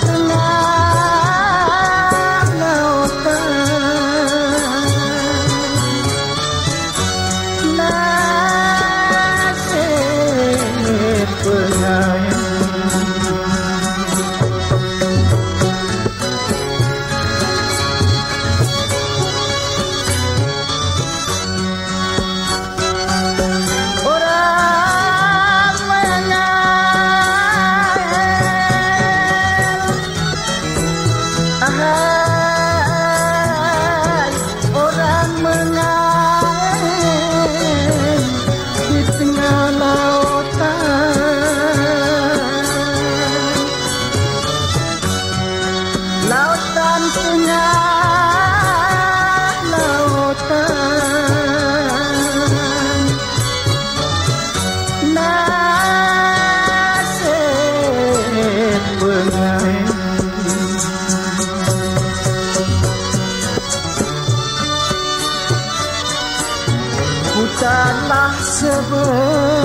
the love. Bukanlah seberang.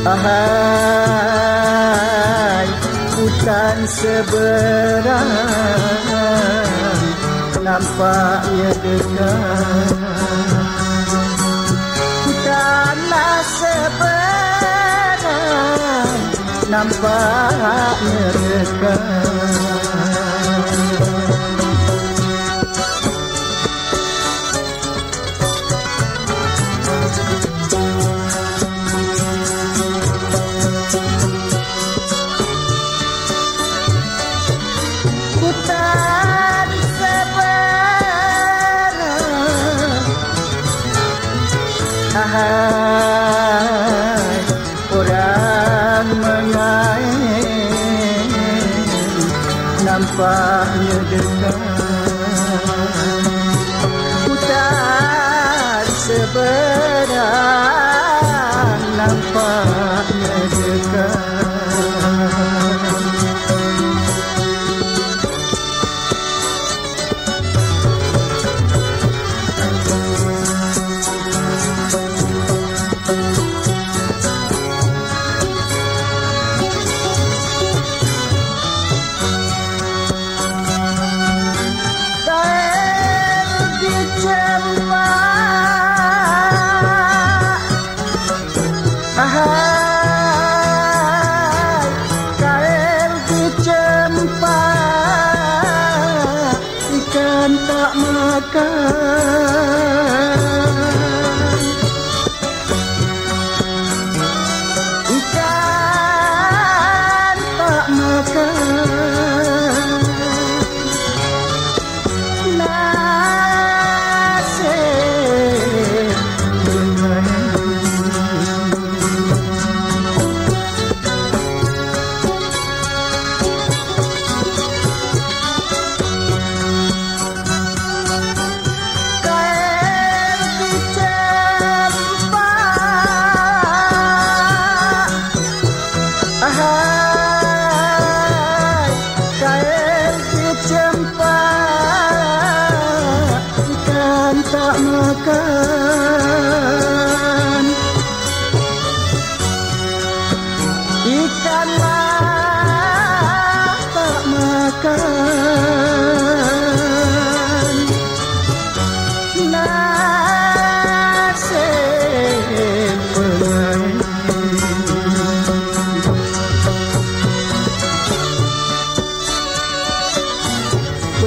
Ahai bukan seberang Nampaknya dekat. Bukanlah seberang Nampaknya dekat nampaknya dekat. Hutan seberang nampaknya dekat ca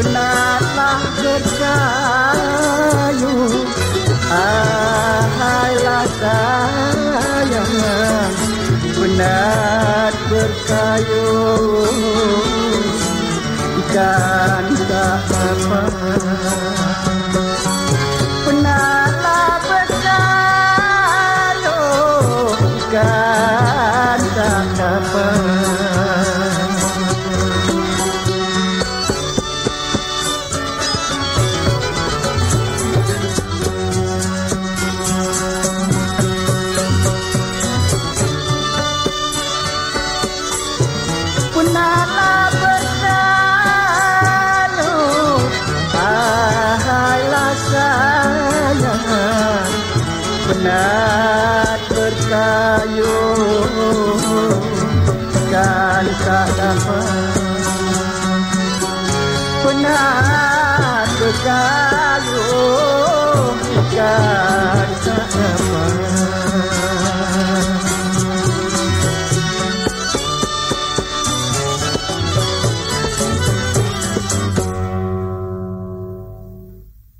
Benarlah berkayu Ahailah sayang Benar berkayu. Ikan tak apa karapan penat